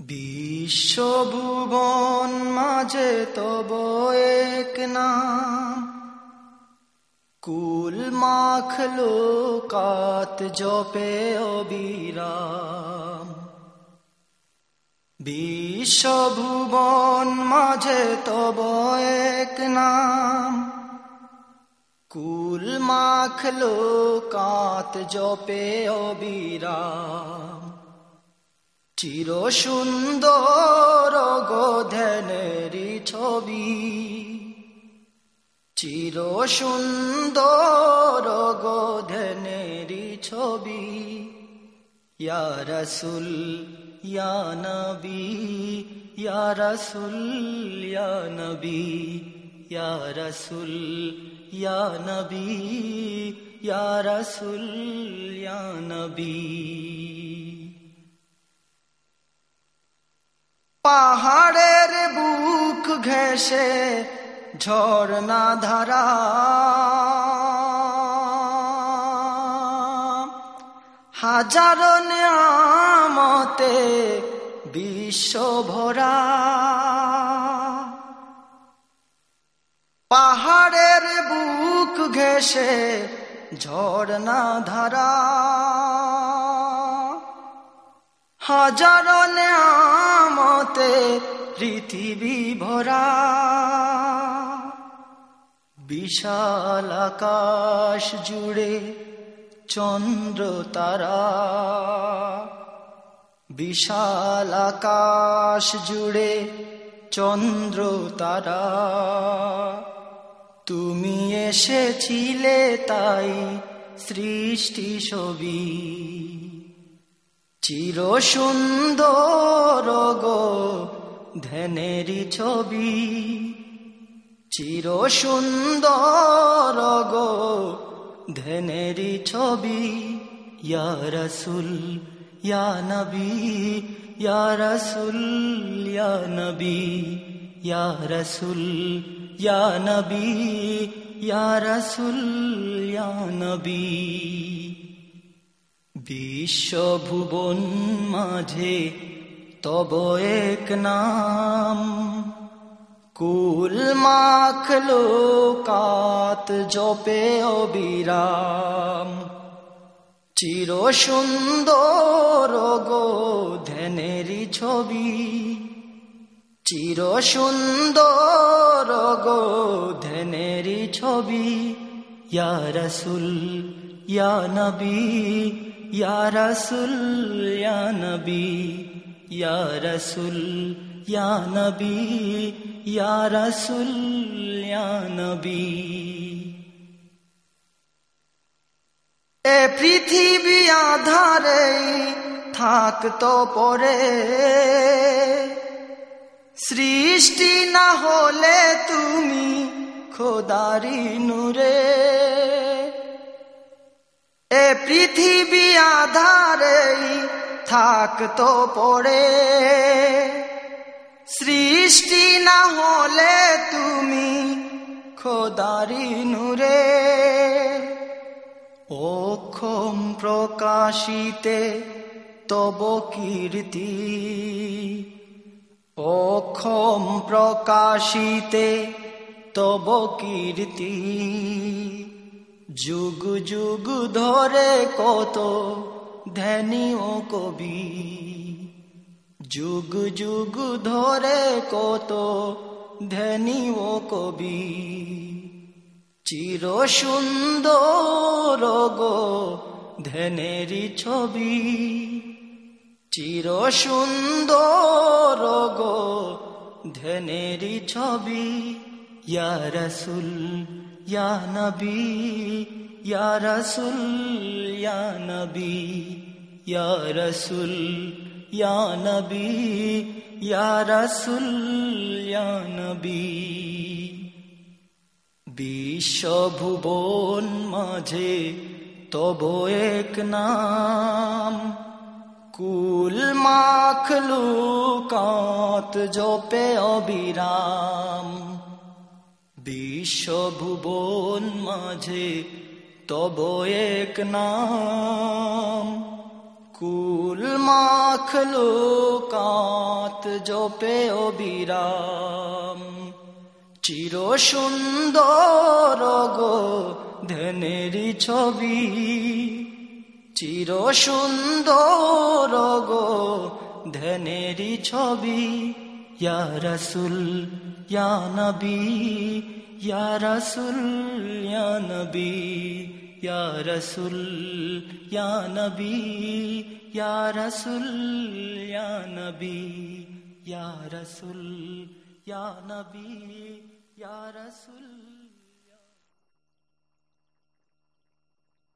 বিশ্বভুবন মাঝে তব এক নাম। কুল মাখলো কাত জপে অবিরাম। বিশ্বভুবন মাঝে তব এক নাম। কুল মাখলো কাত জপে অবিরাম। চির সুন্দর গোধনেরি ছবি। চির সুন্দর গোধনেরি ছবি। ইয়া রসুল, ইয়া নবী, ইয়া রসুল, ইয়া নবী। পাহাড়ের বুক ঘেসে ঝর্ণা ধারা। হাজারো নিয়ামতে বিশ্ব ভরা পাহাড়ের বুক ঘেসে ঝর্ণা ধারা। হাজারো নিয়ামতে পৃথিবী ভরা। বিশাল আকাশ জুড়ে চন্দ্র তারা। বিশাল আকাশ জুড়ে চন্দ্র তারা। তুমি এসেছিলে তাই সৃষ্টি ছবি। চির সুন্দর গো ধ্যানেরই ছবি। চির সুন্দর গো ধ্যানেরই ছবি। ইয়া রসুল, ইয়া নবী, ইয়া রসুল, ইয়া নবী, ইয়া রসুল, ইয়া নবী, ইয়া রসুল, ইয়া নবী। বিশ্বভুবন মাঝে তব এক নাম। কুল মাখলো কাত জপে অবিরাম। চির সুন্দর গো ধ্যানেরই ছবি। চির সুন্দর গো ধ্যানেরই ছবি। ইয়া রসুল, ইয়া নবী ইয়া রসুল ইয়া নবী ইয়া রসুল ইয়া নবী ইয়া রসুল ইয়া নবী এ পৃথিবী আধারে থাকতো পরে। সৃষ্টি না হলে তুমি খোদারি নূরে। এ পৃথিবী আধারে থাকতো পড়ে। সৃষ্টি না হলে তুমি খোদারি নূরে। অক্ষম প্রকাশিতে তব কীর্তি। অক্ষম প্রকাশিতে তব কীর্তি। যুগ যুগ ধরে কত ধ্যানী ও কবি। যুগ যুগ ধরে কত ধ্যানী ও কবি। চির সুন্দর গো ধ্যানেরই ছবি। চির সুন্দর গো ধ্যানেরই ছবি। ইয়া রসুল ইয়া নবী ইয়া রসুল ইয়া নবী ইয়া রসুল ইয়া নবী ইয়া রসুল ইয়া নবী বিশ্বভুবন মাঝে তব এক নাম কুল মাখলু কাত জপে অবিরাম বিশ্বভুবন মাঝে তব এক নাম। কুল মাখলো কাত জপে অবিরাম। চির সুন্দর গো ধনেরি ছবি। চির সুন্দর গো ধনেরি ছবি। ইয়া রসুল ইয়া নবী ইয়া রসুল ইয়া নবী ইয়া রসুল ইয়া নবী ইয়া রসুল ইয়া নবী ইয়া রসুল ইয়া নবী ইয়া রসুল